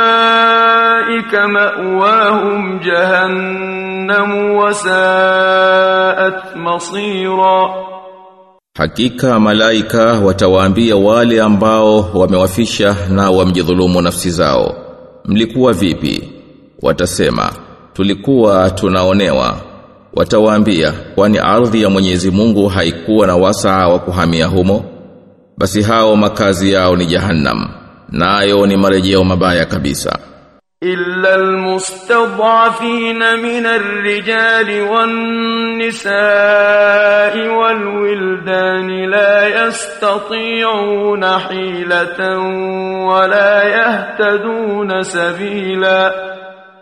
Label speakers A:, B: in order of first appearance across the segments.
A: فأولئك مأواهم جهنم وساءت مصيرا
B: Hakika malaika watawaambia wale ambao wamewafisha na wamjidhulumu nafsi zao. Mlikuwa vipi? Watasema, tulikuwa tunaonewa. Watawaambia, kwani ardhi ya Mwenyezi Mungu haikuwa na wasaa wa kuhamia humo? Basi hao makazi yao ni Jahannam, nayo ni marejeo mabaya kabisa.
A: Illa almustadhafin min ar-rijali wan-nisaa wal-wildan la yastati'una hilatan wa la yahtaduna sabila.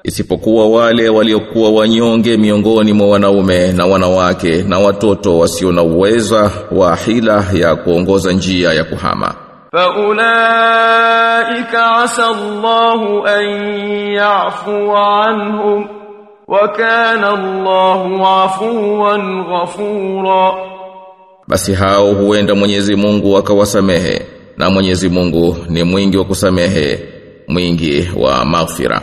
B: Isipokuwa wale waliokuwa wanyonge miongoni mwa wanaume na wanawake na watoto wasio na uweza wa hila ya kuongoza njia ya kuhama.
A: فأولئك عسى الله أن يعفو عنهم وكان الله عفوا غفورا
B: Basi hao huenda Mwenyezi Mungu akawasamehe na Mwenyezi Mungu ni mwingi wa kusamehe, mwingi wa maghfira.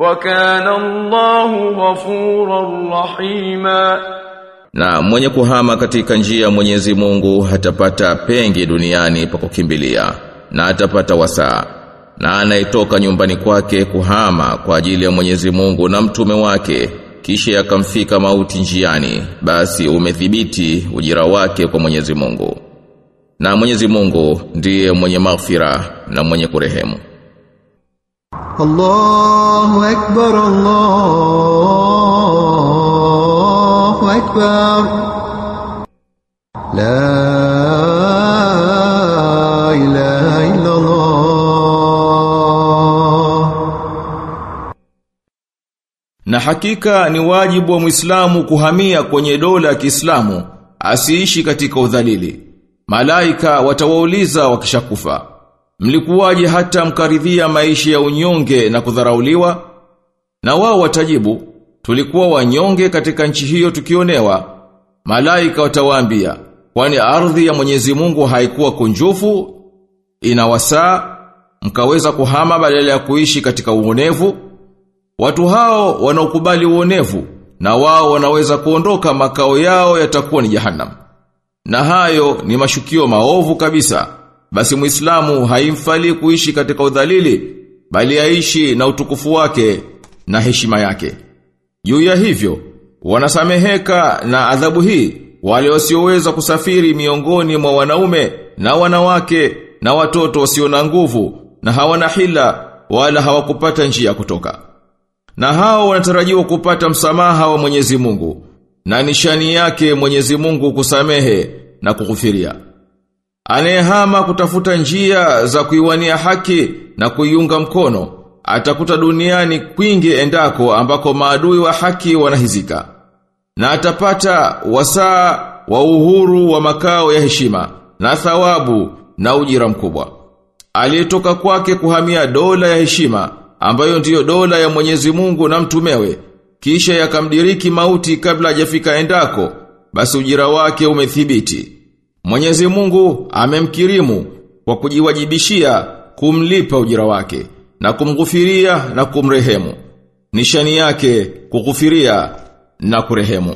A: وكان الله غفورا رحيما
B: Na mwenye kuhama katika njia ya Mwenyezi Mungu hatapata pengi duniani pa kukimbilia na atapata wasaa. Na anayetoka nyumbani kwake kuhama kwa ajili ya Mwenyezi Mungu na mtume wake kisha yakamfika mauti njiani basi umethibiti ujira wake kwa Mwenyezi Mungu. Na Mwenyezi Mungu ndiye mwenye maghfira na mwenye kurehemu.
C: الله أكبر الله أكبر لا إله إلا الله
B: Na hakika ni wajibu wa Muislamu kuhamia kwenye dola ya Kiislamu, asiishi katika udhalili. Malaika watawauliza wakishakufa. Mlikuwaje hata mkaridhia maisha ya unyonge na kudharauliwa? Na wao watajibu, tulikuwa wanyonge katika nchi hiyo tukionewa. Malaika watawaambia, kwani ardhi ya Mwenyezi Mungu haikuwa kunjufu, inawasaa mkaweza kuhama badala ya kuishi katika uonevu? Watu hao wanaokubali uonevu na wao wanaweza kuondoka makao yao yatakuwa ni jahannam. Na hayo ni mashukio maovu kabisa. Basi Muislamu haimfali kuishi katika udhalili bali aishi na utukufu wake na heshima yake. Juu ya hivyo wanasameheka na adhabu hii wale wasioweza kusafiri miongoni mwa wanaume na wanawake na watoto wasio na nguvu na hawana hila wala hawakupata njia ya kutoka. Na hao wanatarajiwa kupata msamaha wa Mwenyezi Mungu na nishani yake Mwenyezi Mungu kusamehe na kukufiria. Anayehama kutafuta njia za kuiwania haki na kuiunga mkono, atakuta duniani kwingi endako ambako maadui wa haki wanahizika. Na atapata wasaa wa uhuru wa makao ya heshima, na thawabu na ujira mkubwa. Aliyetoka kwake kuhamia dola ya heshima, ambayo ndiyo dola ya Mwenyezi Mungu na mtumewe, kisha yakamdiriki mauti kabla hajafika endako, basi ujira wake umethibiti. Mwenyezi Mungu amemkirimu kwa kujiwajibishia kumlipa ujira wake na kumghufiria na kumrehemu. Nishani yake kughufiria na kurehemu.